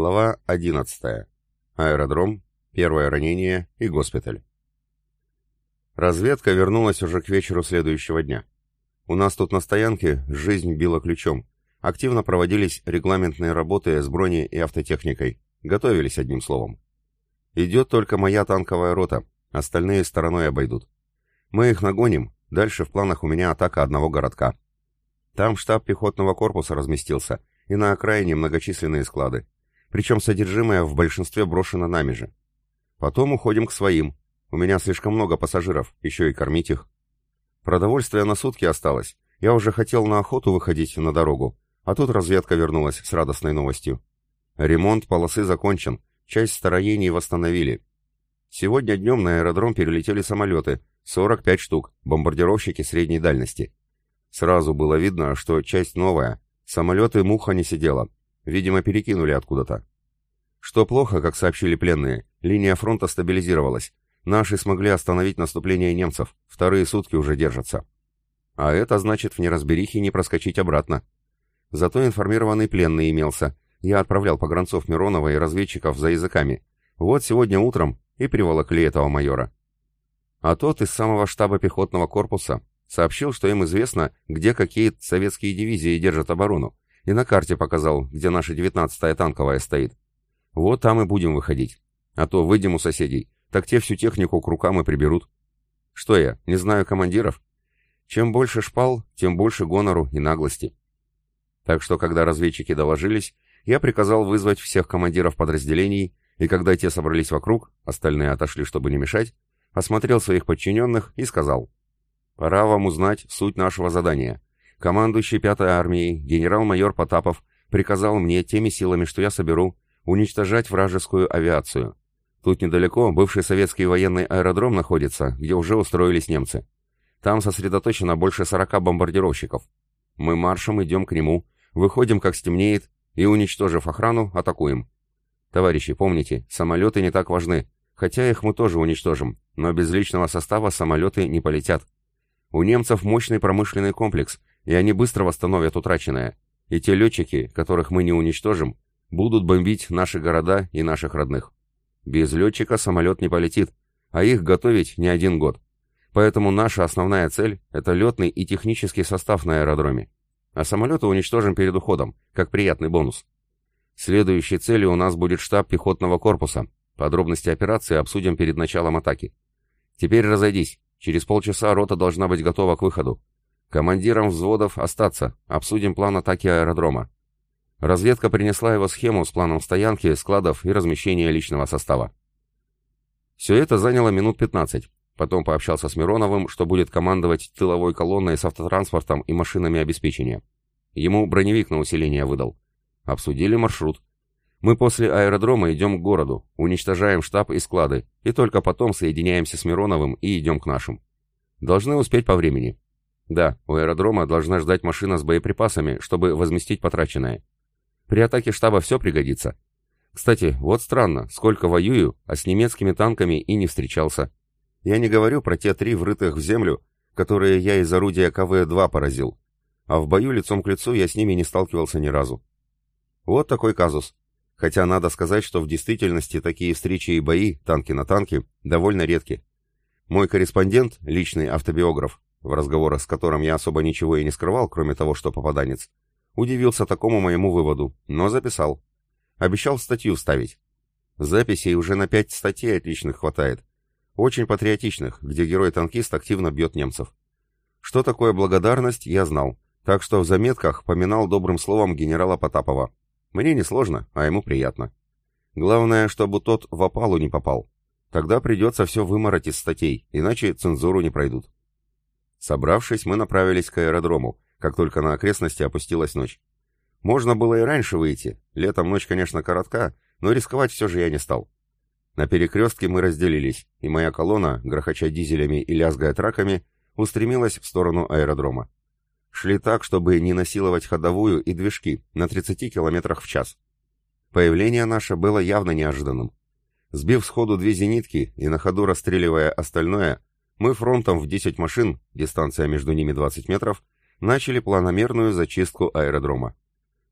Глава 11. Аэродром, первое ранение и госпиталь. Разведка вернулась уже к вечеру следующего дня. У нас тут на стоянке жизнь била ключом. Активно проводились регламентные работы с броней и автотехникой. Готовились, одним словом. Идет только моя танковая рота, остальные стороной обойдут. Мы их нагоним, дальше в планах у меня атака одного городка. Там штаб пехотного корпуса разместился, и на окраине многочисленные склады причем содержимое в большинстве брошено нами же. Потом уходим к своим. У меня слишком много пассажиров, еще и кормить их. Продовольствие на сутки осталось. Я уже хотел на охоту выходить на дорогу, а тут разведка вернулась с радостной новостью. Ремонт полосы закончен, часть строений восстановили. Сегодня днем на аэродром перелетели самолеты, 45 штук, бомбардировщики средней дальности. Сразу было видно, что часть новая, самолеты муха не сидела, Видимо, перекинули откуда-то. Что плохо, как сообщили пленные, линия фронта стабилизировалась. Наши смогли остановить наступление немцев, вторые сутки уже держатся. А это значит в неразберихе не проскочить обратно. Зато информированный пленный имелся. Я отправлял погранцов Миронова и разведчиков за языками. Вот сегодня утром и приволокли этого майора. А тот из самого штаба пехотного корпуса сообщил, что им известно, где какие советские дивизии держат оборону, и на карте показал, где наша девятнадцатая танковая стоит. Вот там и будем выходить. А то выйдем у соседей, так те всю технику к рукам и приберут. Что я, не знаю командиров? Чем больше шпал, тем больше гонору и наглости. Так что, когда разведчики доложились, я приказал вызвать всех командиров подразделений, и когда те собрались вокруг, остальные отошли, чтобы не мешать, осмотрел своих подчиненных и сказал, «Пора вам узнать суть нашего задания. Командующий пятой армией, генерал-майор Потапов, приказал мне теми силами, что я соберу, уничтожать вражескую авиацию. Тут недалеко бывший советский военный аэродром находится, где уже устроились немцы. Там сосредоточено больше 40 бомбардировщиков. Мы маршем идем к нему, выходим как стемнеет и, уничтожив охрану, атакуем. Товарищи, помните, самолеты не так важны, хотя их мы тоже уничтожим, но без личного состава самолеты не полетят. У немцев мощный промышленный комплекс, и они быстро восстановят утраченное. И те летчики, которых мы не уничтожим, будут бомбить наши города и наших родных. Без летчика самолет не полетит, а их готовить не один год. Поэтому наша основная цель – это летный и технический состав на аэродроме. А самолеты уничтожим перед уходом, как приятный бонус. Следующей целью у нас будет штаб пехотного корпуса. Подробности операции обсудим перед началом атаки. Теперь разойдись. Через полчаса рота должна быть готова к выходу. Командирам взводов остаться, обсудим план атаки аэродрома. Разведка принесла его схему с планом стоянки, складов и размещения личного состава. Все это заняло минут 15. Потом пообщался с Мироновым, что будет командовать тыловой колонной с автотранспортом и машинами обеспечения. Ему броневик на усиление выдал. Обсудили маршрут. Мы после аэродрома идем к городу, уничтожаем штаб и склады, и только потом соединяемся с Мироновым и идем к нашим. Должны успеть по времени. Да, у аэродрома должна ждать машина с боеприпасами, чтобы возместить потраченное. При атаке штаба все пригодится. Кстати, вот странно, сколько воюю, а с немецкими танками и не встречался. Я не говорю про те три врытых в землю, которые я из орудия КВ-2 поразил. А в бою лицом к лицу я с ними не сталкивался ни разу. Вот такой казус. Хотя надо сказать, что в действительности такие встречи и бои, танки на танки, довольно редки. Мой корреспондент, личный автобиограф, в разговорах с которым я особо ничего и не скрывал, кроме того, что попаданец, удивился такому моему выводу, но записал. Обещал статью вставить. Записей уже на пять статей отличных хватает. Очень патриотичных, где герой-танкист активно бьет немцев. Что такое благодарность, я знал, так что в заметках поминал добрым словом генерала Потапова. Мне не сложно, а ему приятно. Главное, чтобы тот в опалу не попал. Тогда придется все вымороть из статей, иначе цензуру не пройдут. Собравшись, мы направились к аэродрому, как только на окрестности опустилась ночь. Можно было и раньше выйти, летом ночь, конечно, коротка, но рисковать все же я не стал. На перекрестке мы разделились, и моя колонна, грохоча дизелями и лязгая траками, устремилась в сторону аэродрома. Шли так, чтобы не насиловать ходовую и движки на 30 км в час. Появление наше было явно неожиданным. Сбив сходу две зенитки и на ходу расстреливая остальное, мы фронтом в 10 машин, дистанция между ними 20 метров, начали планомерную зачистку аэродрома.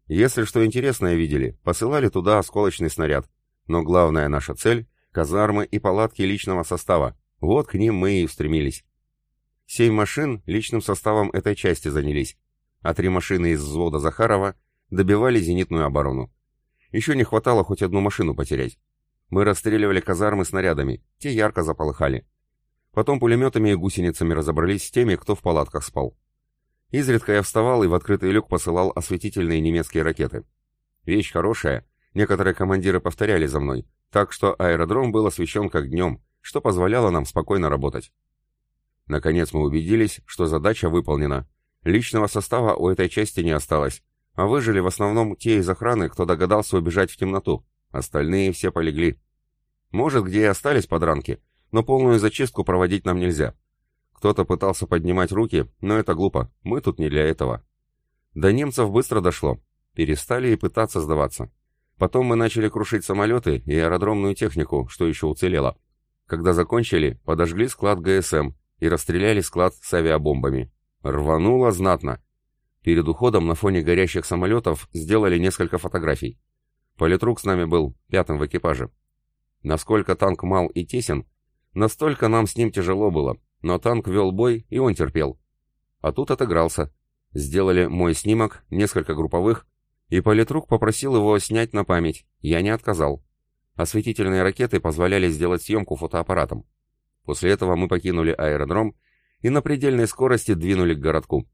Если что интересное видели, посылали туда осколочный снаряд. Но главная наша цель — казармы и палатки личного состава. Вот к ним мы и устремились. Семь машин личным составом этой части занялись, а три машины из взвода Захарова добивали зенитную оборону. Еще не хватало хоть одну машину потерять. Мы расстреливали казармы снарядами, те ярко заполыхали. Потом пулеметами и гусеницами разобрались с теми, кто в палатках спал. Изредка я вставал и в открытый люк посылал осветительные немецкие ракеты. Вещь хорошая, некоторые командиры повторяли за мной, так что аэродром был освещен как днем, что позволяло нам спокойно работать. Наконец мы убедились, что задача выполнена. Личного состава у этой части не осталось, а выжили в основном те из охраны, кто догадался убежать в темноту. Остальные все полегли. Может, где и остались подранки, но полную зачистку проводить нам нельзя. Кто-то пытался поднимать руки, но это глупо, мы тут не для этого. До немцев быстро дошло. Перестали и пытаться сдаваться. Потом мы начали крушить самолеты и аэродромную технику, что еще уцелело. Когда закончили, подожгли склад ГСМ и расстреляли склад с авиабомбами. Рвануло знатно. Перед уходом на фоне горящих самолетов сделали несколько фотографий. Политрук с нами был, пятым в экипаже. Насколько танк мал и тесен, настолько нам с ним тяжело было, но танк вел бой, и он терпел. А тут отыгрался. Сделали мой снимок, несколько групповых, и политрук попросил его снять на память. Я не отказал. Осветительные ракеты позволяли сделать съемку фотоаппаратом. После этого мы покинули аэродром и на предельной скорости двинули к городку.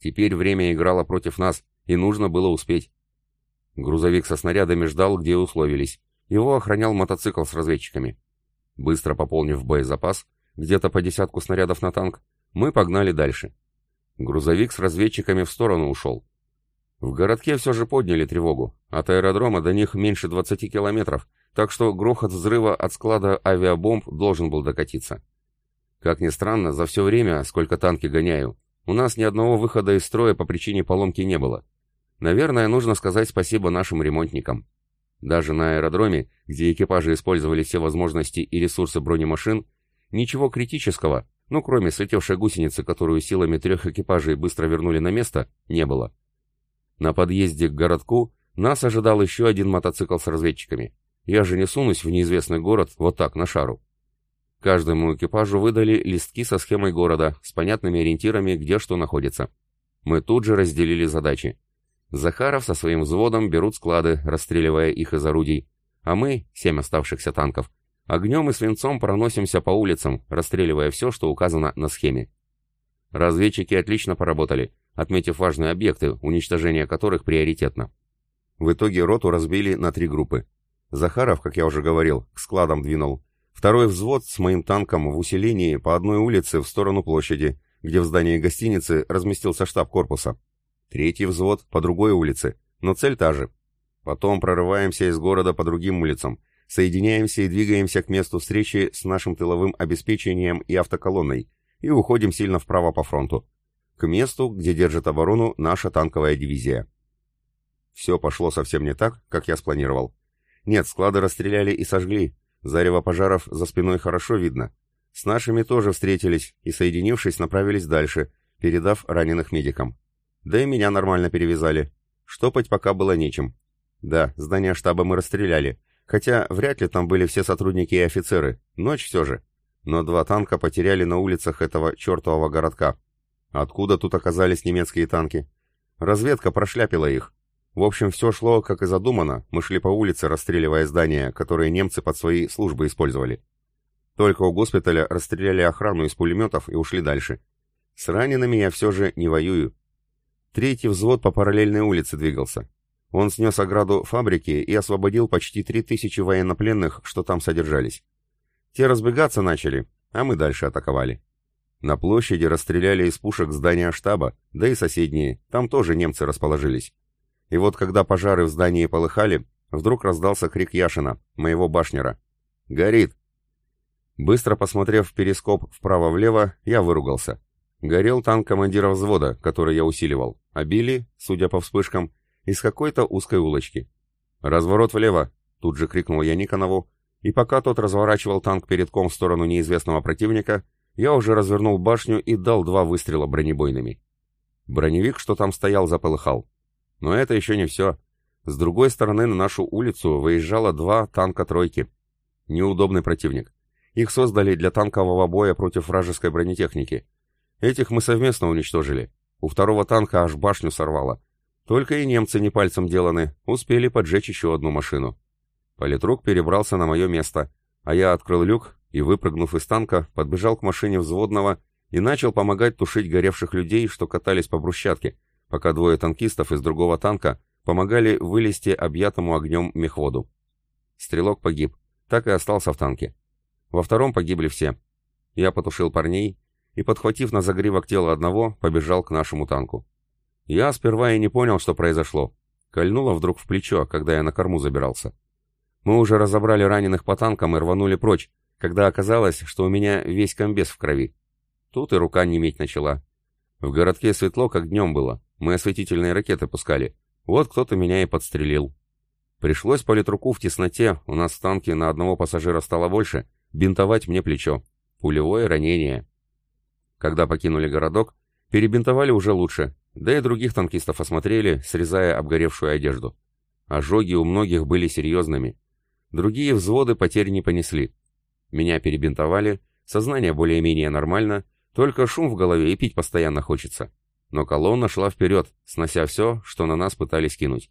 Теперь время играло против нас, и нужно было успеть. Грузовик со снарядами ждал, где условились. Его охранял мотоцикл с разведчиками. Быстро пополнив боезапас, где-то по десятку снарядов на танк, мы погнали дальше. Грузовик с разведчиками в сторону ушел. В городке все же подняли тревогу. От аэродрома до них меньше 20 километров, так что грохот взрыва от склада авиабомб должен был докатиться. Как ни странно, за все время, сколько танки гоняю, у нас ни одного выхода из строя по причине поломки не было. Наверное, нужно сказать спасибо нашим ремонтникам. Даже на аэродроме, где экипажи использовали все возможности и ресурсы бронемашин, ничего критического, ну кроме слетевшей гусеницы, которую силами трех экипажей быстро вернули на место, не было. На подъезде к городку нас ожидал еще один мотоцикл с разведчиками. Я же не сунусь в неизвестный город вот так, на шару. Каждому экипажу выдали листки со схемой города, с понятными ориентирами, где что находится. Мы тут же разделили задачи. Захаров со своим взводом берут склады, расстреливая их из орудий, а мы, семь оставшихся танков, огнем и свинцом проносимся по улицам, расстреливая все, что указано на схеме. Разведчики отлично поработали, отметив важные объекты, уничтожение которых приоритетно. В итоге роту разбили на три группы. Захаров, как я уже говорил, к складам двинул. Второй взвод с моим танком в усилении по одной улице в сторону площади, где в здании гостиницы разместился штаб корпуса. Третий взвод по другой улице, но цель та же. Потом прорываемся из города по другим улицам, соединяемся и двигаемся к месту встречи с нашим тыловым обеспечением и автоколонной, и уходим сильно вправо по фронту, к месту, где держит оборону наша танковая дивизия. Все пошло совсем не так, как я спланировал. Нет, склады расстреляли и сожгли, зарево пожаров за спиной хорошо видно. С нашими тоже встретились и, соединившись, направились дальше, передав раненых медикам. Да и меня нормально перевязали. Штопать пока было нечем. Да, здание штаба мы расстреляли, хотя вряд ли там были все сотрудники и офицеры, ночь все же. Но два танка потеряли на улицах этого чертового городка. Откуда тут оказались немецкие танки? Разведка прошляпила их. В общем, все шло, как и задумано, мы шли по улице, расстреливая здания, которые немцы под свои службы использовали. Только у госпиталя расстреляли охрану из пулеметов и ушли дальше. С ранеными я все же не воюю, Третий взвод по параллельной улице двигался. Он снес ограду фабрики и освободил почти три тысячи военнопленных, что там содержались. Те разбегаться начали, а мы дальше атаковали. На площади расстреляли из пушек здания штаба, да и соседние, там тоже немцы расположились. И вот когда пожары в здании полыхали, вдруг раздался крик Яшина, моего башнера. «Горит!» Быстро посмотрев в перископ вправо-влево, я выругался. Горел танк командира взвода, который я усиливал, а били, судя по вспышкам, из какой-то узкой улочки. «Разворот влево!» — тут же крикнул я Никонову, и пока тот разворачивал танк передком в сторону неизвестного противника, я уже развернул башню и дал два выстрела бронебойными. Броневик, что там стоял, заполыхал. Но это еще не все. С другой стороны на нашу улицу выезжало два танка тройки. Неудобный противник. Их создали для танкового боя против вражеской бронетехники. Этих мы совместно уничтожили. У второго танка аж башню сорвало. Только и немцы не пальцем деланы, успели поджечь еще одну машину. Политрук перебрался на мое место, а я открыл люк и, выпрыгнув из танка, подбежал к машине взводного и начал помогать тушить горевших людей, что катались по брусчатке, пока двое танкистов из другого танка помогали вылезти объятому огнем мехводу. Стрелок погиб, так и остался в танке. Во втором погибли все. Я потушил парней и, подхватив на загривок тело одного, побежал к нашему танку. Я сперва и не понял, что произошло. Кольнуло вдруг в плечо, когда я на корму забирался. Мы уже разобрали раненых по танкам и рванули прочь, когда оказалось, что у меня весь комбез в крови. Тут и рука неметь начала. В городке светло, как днем было. Мы осветительные ракеты пускали. Вот кто-то меня и подстрелил. Пришлось политруку в тесноте, у нас в танке на одного пассажира стало больше, бинтовать мне плечо. Пулевое ранение. Когда покинули городок, перебинтовали уже лучше, да и других танкистов осмотрели, срезая обгоревшую одежду. Ожоги у многих были серьезными. Другие взводы потерь не понесли. Меня перебинтовали, сознание более-менее нормально, только шум в голове и пить постоянно хочется. Но колонна шла вперед, снося все, что на нас пытались кинуть.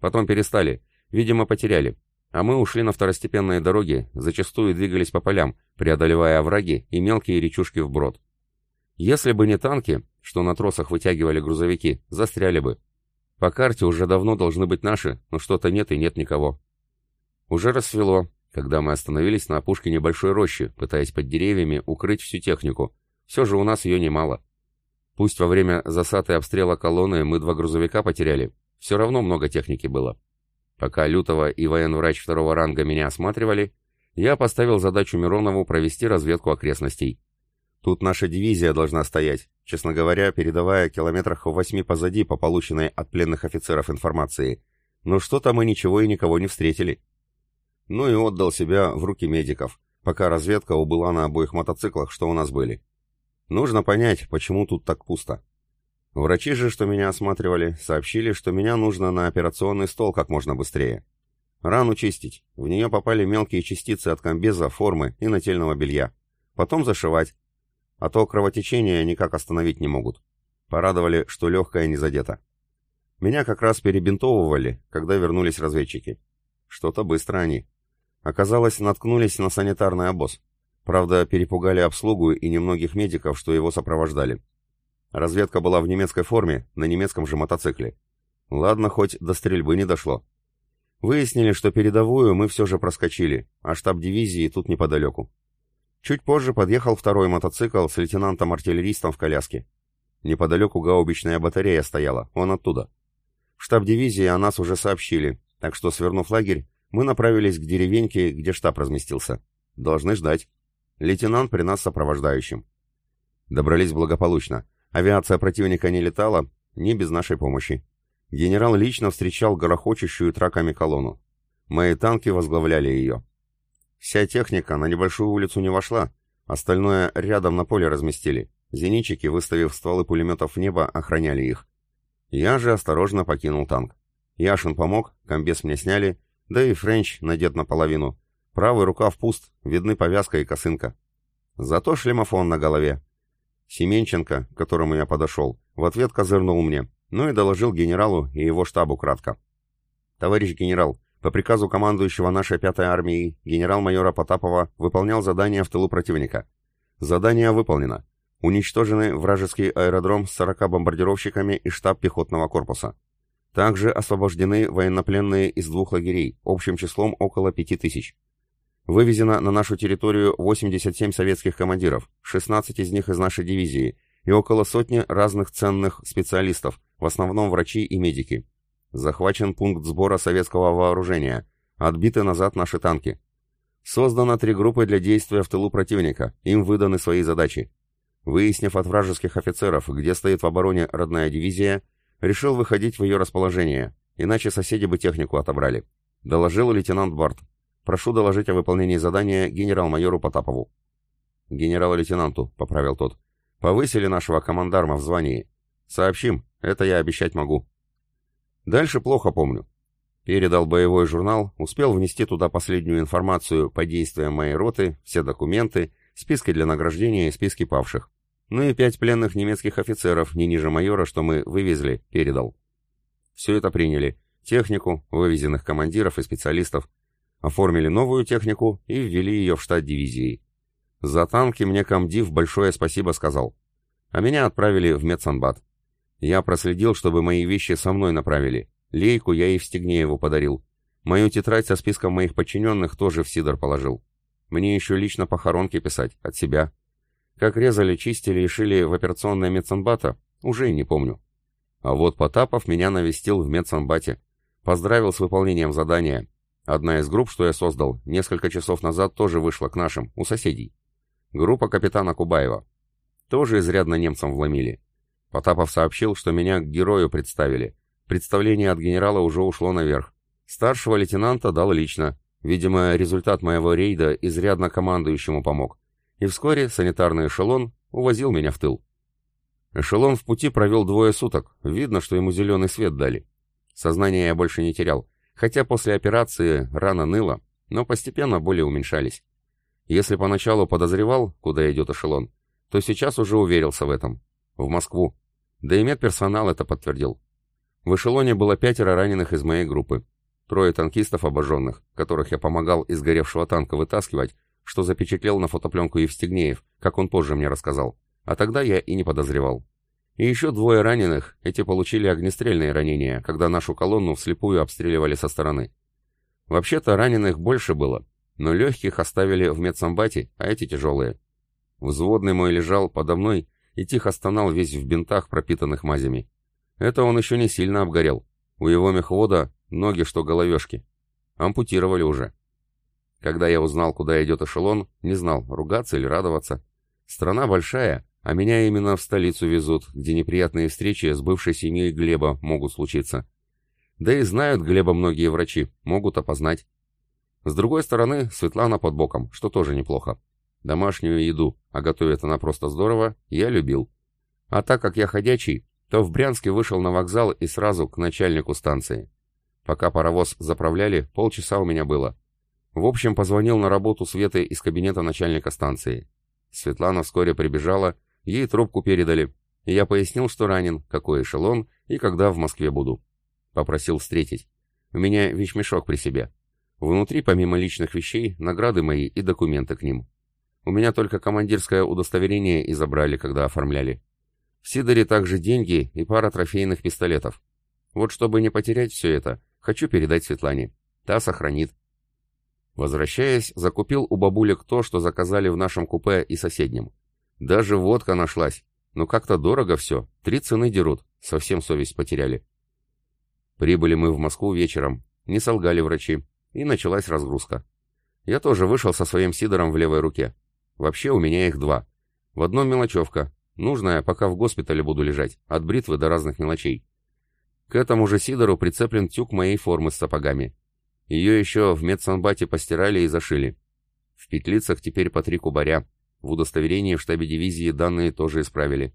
Потом перестали, видимо, потеряли. А мы ушли на второстепенные дороги, зачастую двигались по полям, преодолевая овраги и мелкие речушки вброд. Если бы не танки, что на тросах вытягивали грузовики, застряли бы. По карте уже давно должны быть наши, но что-то нет и нет никого. Уже рассвело, когда мы остановились на опушке небольшой рощи, пытаясь под деревьями укрыть всю технику. Все же у нас ее немало. Пусть во время засады и обстрела колонны мы два грузовика потеряли, все равно много техники было. Пока Лютова и военврач второго ранга меня осматривали, я поставил задачу Миронову провести разведку окрестностей. Тут наша дивизия должна стоять, честно говоря, передавая километрах в восьми позади по полученной от пленных офицеров информации. Но что-то мы ничего и никого не встретили ну и отдал себя в руки медиков, пока разведка убыла на обоих мотоциклах, что у нас были. Нужно понять, почему тут так пусто. Врачи же, что меня осматривали, сообщили, что меня нужно на операционный стол как можно быстрее. Рану чистить, в нее попали мелкие частицы от комбеза, формы и нательного белья. Потом зашивать. А то кровотечение никак остановить не могут. Порадовали, что легкое не задето. Меня как раз перебинтовывали, когда вернулись разведчики. Что-то быстро они. Оказалось, наткнулись на санитарный обоз. Правда, перепугали обслугу и немногих медиков, что его сопровождали. Разведка была в немецкой форме, на немецком же мотоцикле. Ладно, хоть до стрельбы не дошло. Выяснили, что передовую мы все же проскочили, а штаб дивизии тут неподалеку. Чуть позже подъехал второй мотоцикл с лейтенантом-артиллеристом в коляске. Неподалеку гаубичная батарея стояла, он оттуда. В штаб дивизии о нас уже сообщили, так что, свернув лагерь, мы направились к деревеньке, где штаб разместился. Должны ждать. Лейтенант при нас сопровождающим. Добрались благополучно. Авиация противника не летала, не без нашей помощи. Генерал лично встречал горохочущую траками колонну. Мои танки возглавляли ее. Вся техника на небольшую улицу не вошла, остальное рядом на поле разместили. Зенитчики, выставив стволы пулеметов в небо, охраняли их. Я же осторожно покинул танк. Яшин помог, комбез мне сняли, да и Френч надет наполовину. Правый рукав пуст, видны повязка и косынка. Зато шлемофон на голове. Семенченко, к которому я подошел, в ответ козырнул мне, ну и доложил генералу и его штабу кратко. «Товарищ генерал, по приказу командующего нашей пятой армией, генерал-майора Потапова, выполнял задание в тылу противника. Задание выполнено. Уничтожены вражеский аэродром с 40 бомбардировщиками и штаб пехотного корпуса. Также освобождены военнопленные из двух лагерей, общим числом около 5000. Вывезено на нашу территорию 87 советских командиров, 16 из них из нашей дивизии, и около сотни разных ценных специалистов, в основном врачи и медики. Захвачен пункт сбора советского вооружения, отбиты назад наши танки. Создано три группы для действия в тылу противника, им выданы свои задачи. Выяснив от вражеских офицеров, где стоит в обороне родная дивизия, Решил выходить в ее расположение, иначе соседи бы технику отобрали. Доложил лейтенант Барт. Прошу доложить о выполнении задания генерал-майору Потапову. Генерал-лейтенанту, поправил тот. Повысили нашего командарма в звании. Сообщим, это я обещать могу. Дальше плохо помню. Передал боевой журнал, успел внести туда последнюю информацию по действиям моей роты, все документы, списки для награждения и списки павших. Ну и пять пленных немецких офицеров, не ниже майора, что мы вывезли, передал. Все это приняли. Технику, вывезенных командиров и специалистов. Оформили новую технику и ввели ее в штат дивизии. За танки мне комдив большое спасибо сказал. А меня отправили в медсанбат. Я проследил, чтобы мои вещи со мной направили. Лейку я и в Стегнееву подарил. Мою тетрадь со списком моих подчиненных тоже в Сидор положил. Мне еще лично похоронки писать, от себя. Как резали, чистили и шили в операционной медсанбата, уже и не помню. А вот Потапов меня навестил в медсанбате. Поздравил с выполнением задания. Одна из групп, что я создал, несколько часов назад тоже вышла к нашим, у соседей. Группа капитана Кубаева. Тоже изрядно немцам вломили. Потапов сообщил, что меня к герою представили. Представление от генерала уже ушло наверх. Старшего лейтенанта дал лично. Видимо, результат моего рейда изрядно командующему помог и вскоре санитарный эшелон увозил меня в тыл. Эшелон в пути провел двое суток, видно, что ему зеленый свет дали. Сознание я больше не терял, хотя после операции рана ныла, но постепенно боли уменьшались. Если поначалу подозревал, куда идет эшелон, то сейчас уже уверился в этом. В Москву. Да и медперсонал это подтвердил. В эшелоне было пятеро раненых из моей группы. Трое танкистов обожженных, которых я помогал из горевшего танка вытаскивать, что запечатлел на фотопленку Евстигнеев, как он позже мне рассказал. А тогда я и не подозревал. И еще двое раненых, эти получили огнестрельные ранения, когда нашу колонну вслепую обстреливали со стороны. Вообще-то раненых больше было, но легких оставили в медсамбате, а эти тяжелые. Взводный мой лежал подо мной и тихо стонал весь в бинтах, пропитанных мазями. Это он еще не сильно обгорел. У его мехвода ноги что головешки. Ампутировали уже. Когда я узнал, куда идет эшелон, не знал, ругаться или радоваться. Страна большая, а меня именно в столицу везут, где неприятные встречи с бывшей семьей Глеба могут случиться. Да и знают Глеба многие врачи, могут опознать. С другой стороны, Светлана под боком, что тоже неплохо. Домашнюю еду, а готовит она просто здорово, я любил. А так как я ходячий, то в Брянске вышел на вокзал и сразу к начальнику станции. Пока паровоз заправляли, полчаса у меня было. В общем, позвонил на работу Светы из кабинета начальника станции. Светлана вскоре прибежала, ей трубку передали, я пояснил, что ранен, какой эшелон и когда в Москве буду. Попросил встретить. У меня вещмешок при себе. Внутри, помимо личных вещей, награды мои и документы к ним. У меня только командирское удостоверение и забрали, когда оформляли. В Сидоре также деньги и пара трофейных пистолетов. Вот чтобы не потерять все это, хочу передать Светлане. Та сохранит. Возвращаясь, закупил у бабулек то, что заказали в нашем купе и соседнем. Даже водка нашлась. Но как-то дорого все. Три цены дерут. Совсем совесть потеряли. Прибыли мы в Москву вечером. Не солгали врачи. И началась разгрузка. Я тоже вышел со своим сидором в левой руке. Вообще у меня их два. В одном мелочевка. Нужная, пока в госпитале буду лежать. От бритвы до разных мелочей. К этому же сидору прицеплен тюк моей формы с сапогами. Ее еще в медсанбате постирали и зашили. В петлицах теперь по три кубаря. В удостоверении в штабе дивизии данные тоже исправили.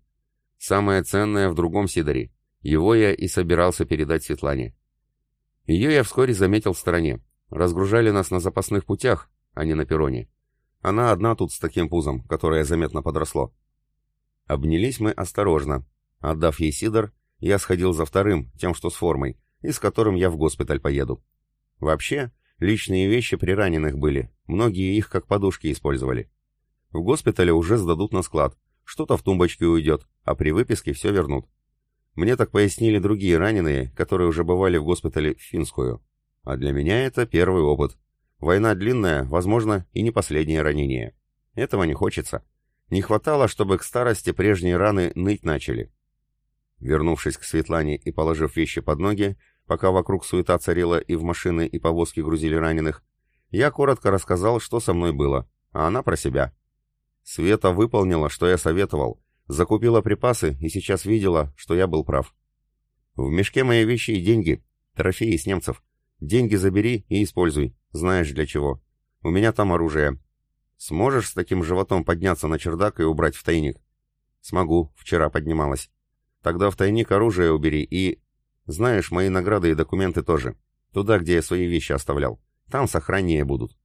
Самое ценное в другом Сидоре. Его я и собирался передать Светлане. Ее я вскоре заметил в стороне. Разгружали нас на запасных путях, а не на перроне. Она одна тут с таким пузом, которое заметно подросло. Обнялись мы осторожно. Отдав ей Сидор, я сходил за вторым, тем, что с формой, и с которым я в госпиталь поеду. Вообще, личные вещи при раненых были, многие их как подушки использовали. В госпитале уже сдадут на склад, что-то в тумбочке уйдет, а при выписке все вернут. Мне так пояснили другие раненые, которые уже бывали в госпитале в Финскую. А для меня это первый опыт. Война длинная, возможно, и не последнее ранение. Этого не хочется. Не хватало, чтобы к старости прежние раны ныть начали. Вернувшись к Светлане и положив вещи под ноги, пока вокруг суета царила и в машины и повозки грузили раненых, я коротко рассказал, что со мной было, а она про себя. Света выполнила, что я советовал, закупила припасы и сейчас видела, что я был прав. В мешке мои вещи и деньги, трофеи с немцев. Деньги забери и используй, знаешь для чего. У меня там оружие. Сможешь с таким животом подняться на чердак и убрать в тайник? Смогу, вчера поднималась. Тогда в тайник оружие убери и... Знаешь, мои награды и документы тоже. Туда, где я свои вещи оставлял. Там сохраннее будут.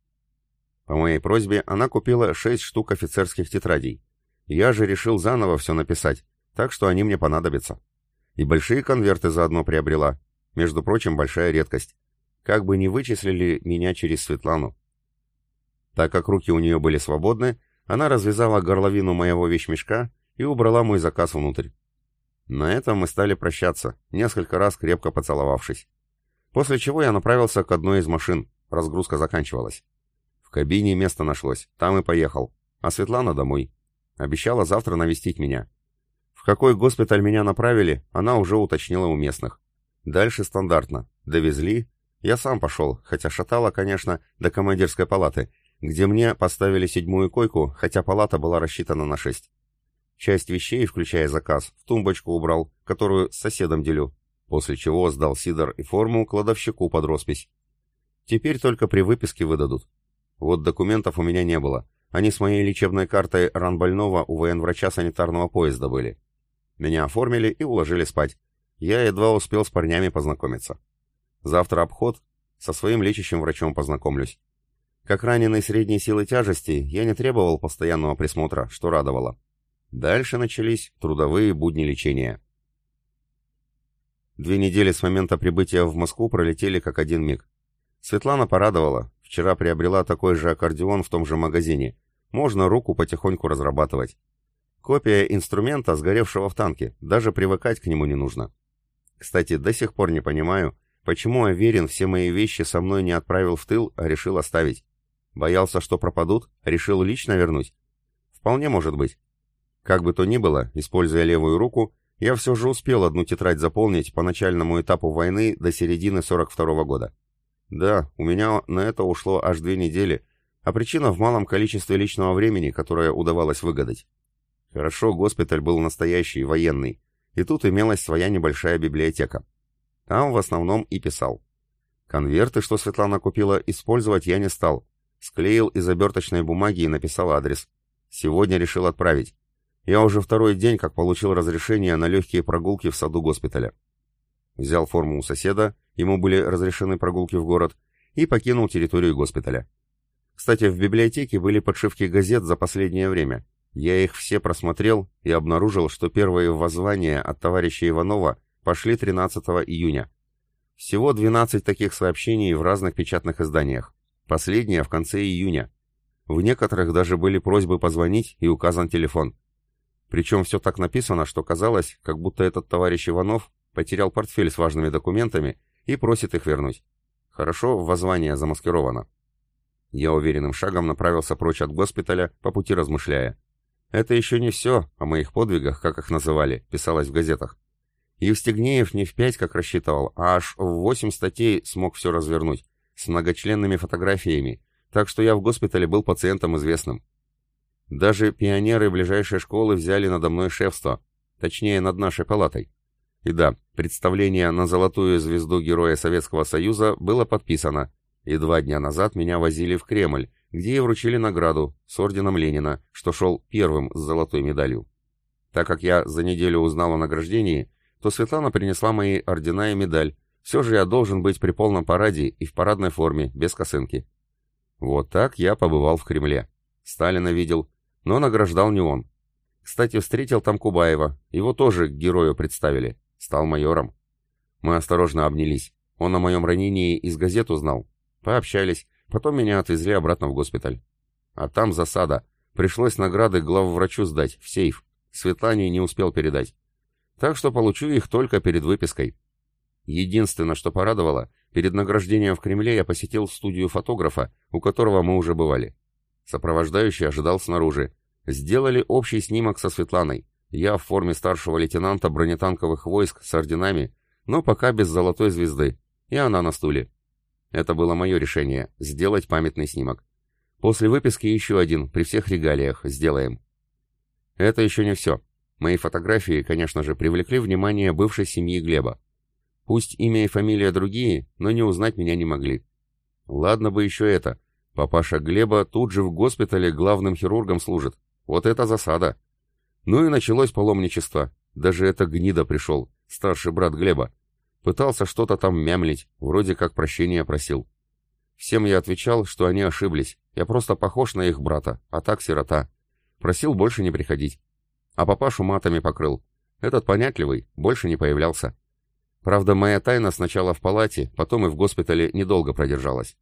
По моей просьбе она купила шесть штук офицерских тетрадей. Я же решил заново все написать, так что они мне понадобятся. И большие конверты заодно приобрела. Между прочим, большая редкость. Как бы не вычислили меня через Светлану. Так как руки у нее были свободны, она развязала горловину моего вещмешка и убрала мой заказ внутрь. На этом мы стали прощаться, несколько раз крепко поцеловавшись. После чего я направился к одной из машин, разгрузка заканчивалась. В кабине место нашлось, там и поехал, а Светлана домой. Обещала завтра навестить меня. В какой госпиталь меня направили, она уже уточнила у местных. Дальше стандартно. Довезли. Я сам пошел, хотя шатало, конечно, до командирской палаты, где мне поставили седьмую койку, хотя палата была рассчитана на шесть. Часть вещей, включая заказ, в тумбочку убрал, которую с соседом делю, после чего сдал сидор и форму кладовщику под роспись. Теперь только при выписке выдадут. Вот документов у меня не было. Они с моей лечебной картой ранбольного у военврача санитарного поезда были. Меня оформили и уложили спать. Я едва успел с парнями познакомиться. Завтра обход, со своим лечащим врачом познакомлюсь. Как раненый средней силы тяжести, я не требовал постоянного присмотра, что радовало. Дальше начались трудовые будни лечения. Две недели с момента прибытия в Москву пролетели как один миг. Светлана порадовала. Вчера приобрела такой же аккордеон в том же магазине. Можно руку потихоньку разрабатывать. Копия инструмента, сгоревшего в танке. Даже привыкать к нему не нужно. Кстати, до сих пор не понимаю, почему Аверин все мои вещи со мной не отправил в тыл, а решил оставить. Боялся, что пропадут, решил лично вернуть. Вполне может быть. Как бы то ни было, используя левую руку, я все же успел одну тетрадь заполнить по начальному этапу войны до середины 42 -го года. Да, у меня на это ушло аж две недели, а причина в малом количестве личного времени, которое удавалось выгадать. Хорошо, госпиталь был настоящий, военный, и тут имелась своя небольшая библиотека. Там в основном и писал. Конверты, что Светлана купила, использовать я не стал. Склеил из оберточной бумаги и написал адрес. Сегодня решил отправить. Я уже второй день как получил разрешение на легкие прогулки в саду госпиталя. Взял форму у соседа, ему были разрешены прогулки в город, и покинул территорию госпиталя. Кстати, в библиотеке были подшивки газет за последнее время. Я их все просмотрел и обнаружил, что первые воззвания от товарища Иванова пошли 13 июня. Всего 12 таких сообщений в разных печатных изданиях. Последнее в конце июня. В некоторых даже были просьбы позвонить и указан телефон. Причем все так написано, что казалось, как будто этот товарищ Иванов потерял портфель с важными документами и просит их вернуть. Хорошо, воззвание замаскировано. Я уверенным шагом направился прочь от госпиталя, по пути размышляя. Это еще не все о моих подвигах, как их называли, писалось в газетах. Евстигнеев не в пять, как рассчитывал, а аж в восемь статей смог все развернуть, с многочленными фотографиями, так что я в госпитале был пациентом известным. Даже пионеры ближайшей школы взяли надо мной шефство, точнее, над нашей палатой. И да, представление на золотую звезду Героя Советского Союза было подписано, и два дня назад меня возили в Кремль, где и вручили награду с орденом Ленина, что шел первым с золотой медалью. Так как я за неделю узнал о награждении, то Светлана принесла мои ордена и медаль. Все же я должен быть при полном параде и в парадной форме, без косынки. Вот так я побывал в Кремле. Сталина видел, но награждал не он. Кстати, встретил там Кубаева, его тоже к герою представили, стал майором. Мы осторожно обнялись. Он о моем ранении из газет узнал. Пообщались, потом меня отвезли обратно в госпиталь. А там засада. Пришлось награды главврачу сдать, в сейф. Светлане не успел передать. Так что получу их только перед выпиской. Единственное, что порадовало, перед награждением в Кремле я посетил студию фотографа, у которого мы уже бывали. Сопровождающий ожидал снаружи. Сделали общий снимок со Светланой. Я в форме старшего лейтенанта бронетанковых войск с орденами, но пока без золотой звезды. И она на стуле. Это было мое решение — сделать памятный снимок. После выписки еще один, при всех регалиях, сделаем. Это еще не все. Мои фотографии, конечно же, привлекли внимание бывшей семьи Глеба. Пусть имя и фамилия другие, но не узнать меня не могли. Ладно бы еще это. Папаша Глеба тут же в госпитале главным хирургом служит. Вот это засада. Ну и началось паломничество. Даже это гнида пришел, старший брат Глеба. Пытался что-то там мямлить, вроде как прощения просил. Всем я отвечал, что они ошиблись, я просто похож на их брата, а так сирота. Просил больше не приходить. А папашу матами покрыл. Этот понятливый, больше не появлялся. Правда, моя тайна сначала в палате, потом и в госпитале недолго продержалась.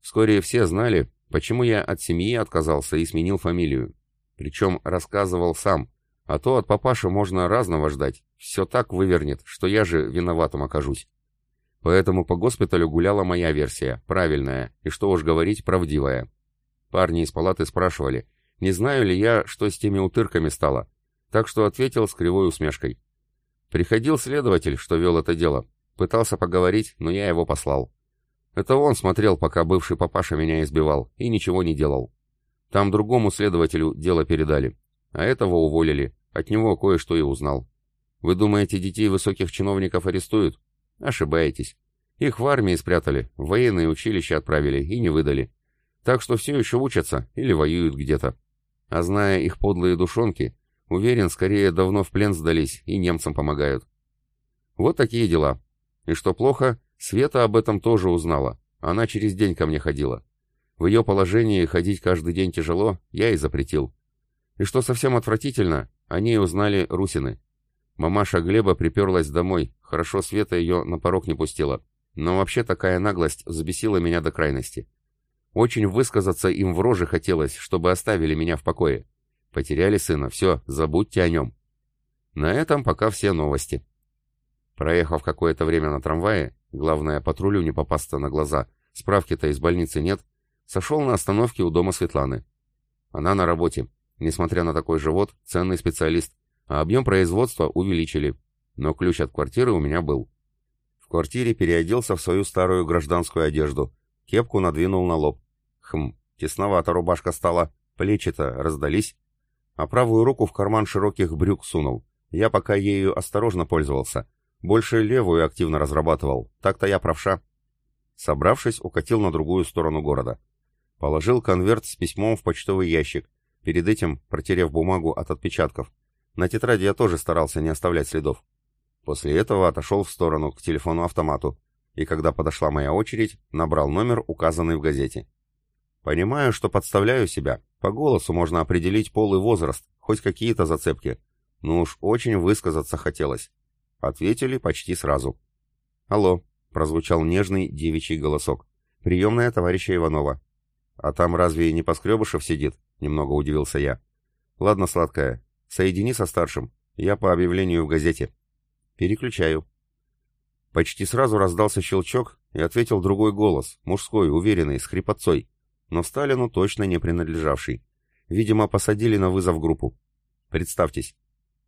Вскоре все знали, почему я от семьи отказался и сменил фамилию. Причем рассказывал сам, а то от папаши можно разного ждать. Все так вывернет, что я же виноватым окажусь. Поэтому по госпиталю гуляла моя версия, правильная, и что уж говорить, правдивая. Парни из палаты спрашивали, не знаю ли я, что с теми утырками стало, так что ответил с кривой усмешкой. Приходил следователь, что вел это дело, пытался поговорить, но я его послал. Это он смотрел, пока бывший папаша меня избивал, и ничего не делал. Там другому следователю дело передали, а этого уволили, от него кое-что и узнал. Вы думаете, детей высоких чиновников арестуют? Ошибаетесь. Их в армии спрятали, в военные училища отправили и не выдали. Так что все еще учатся или воюют где-то. А зная их подлые душонки, уверен, скорее давно в плен сдались и немцам помогают. Вот такие дела. И что плохо, Света об этом тоже узнала. Она через день ко мне ходила. В ее положении ходить каждый день тяжело, я и запретил. И что совсем отвратительно, о ней узнали Русины. Мамаша Глеба приперлась домой, хорошо Света ее на порог не пустила. Но вообще такая наглость взбесила меня до крайности. Очень высказаться им в роже хотелось, чтобы оставили меня в покое. Потеряли сына, все, забудьте о нем. На этом пока все новости. Проехав какое-то время на трамвае, главное, патрулю не попасться на глаза, справки-то из больницы нет, сошел на остановке у дома Светланы. Она на работе. Несмотря на такой живот, ценный специалист, а объем производства увеличили. Но ключ от квартиры у меня был. В квартире переоделся в свою старую гражданскую одежду, кепку надвинул на лоб. Хм, тесновато рубашка стала, плечи-то раздались. А правую руку в карман широких брюк сунул. Я пока ею осторожно пользовался. Больше левую активно разрабатывал, так-то я правша. Собравшись, укатил на другую сторону города. Положил конверт с письмом в почтовый ящик, перед этим протерев бумагу от отпечатков. На тетради я тоже старался не оставлять следов. После этого отошел в сторону к телефону-автомату, и когда подошла моя очередь, набрал номер, указанный в газете. Понимаю, что подставляю себя. По голосу можно определить пол и возраст, хоть какие-то зацепки. Ну уж очень высказаться хотелось. Ответили почти сразу. «Алло», — прозвучал нежный девичий голосок. «Приемная товарища Иванова». «А там разве не Поскребышев сидит?» — немного удивился я. «Ладно, сладкая, соедини со старшим. Я по объявлению в газете». «Переключаю». Почти сразу раздался щелчок, и ответил другой голос, мужской, уверенный, с хрипотцой, но Сталину точно не принадлежавший. Видимо, посадили на вызов группу. «Представьтесь».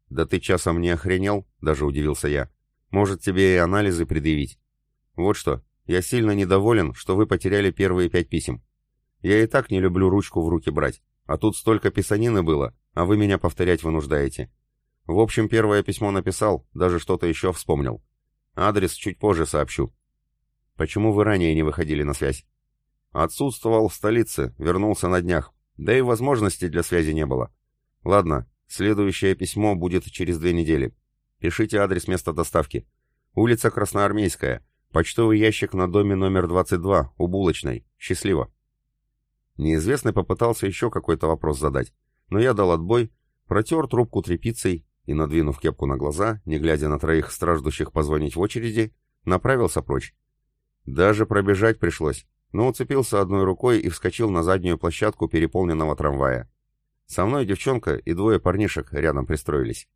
«Да ты часом не охренел?» — даже удивился я. «Может, тебе и анализы предъявить?» «Вот что, я сильно недоволен, что вы потеряли первые пять писем. Я и так не люблю ручку в руки брать, а тут столько писанины было, а вы меня повторять вынуждаете. В общем, первое письмо написал, даже что-то еще вспомнил. Адрес чуть позже сообщу. Почему вы ранее не выходили на связь? Отсутствовал в столице, вернулся на днях, да и возможности для связи не было. Ладно, Следующее письмо будет через две недели. Пишите адрес места доставки. Улица Красноармейская. Почтовый ящик на доме номер 22, у булочной. Счастливо. Неизвестный попытался еще какой-то вопрос задать, но я дал отбой, протер трубку тряпицей и, надвинув кепку на глаза, не глядя на троих страждущих позвонить в очереди, направился прочь. Даже пробежать пришлось, но уцепился одной рукой и вскочил на заднюю площадку переполненного трамвая. Со мной девчонка и двое парнишек рядом пристроились.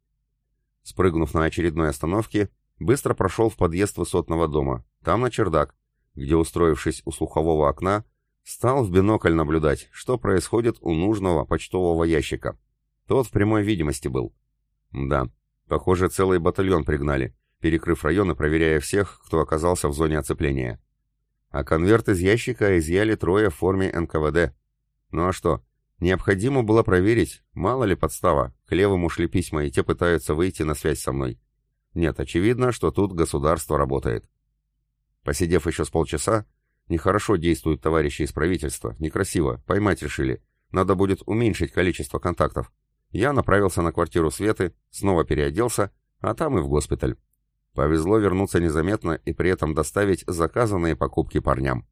Спрыгнув на очередной остановке, быстро прошел в подъезд высотного дома, там на чердак, где, устроившись у слухового окна, стал в бинокль наблюдать, что происходит у нужного почтового ящика. Тот в прямой видимости был. Да, похоже, целый батальон пригнали, перекрыв район и проверяя всех, кто оказался в зоне оцепления. А конверт из ящика изъяли трое в форме НКВД. Ну а что, Необходимо было проверить, мало ли подстава, к левому шли письма, и те пытаются выйти на связь со мной. Нет, очевидно, что тут государство работает. Посидев еще с полчаса, нехорошо действуют товарищи из правительства, некрасиво, поймать решили. Надо будет уменьшить количество контактов. Я направился на квартиру Светы, снова переоделся, а там и в госпиталь. Повезло вернуться незаметно и при этом доставить заказанные покупки парням.